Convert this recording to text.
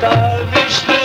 Tá vestido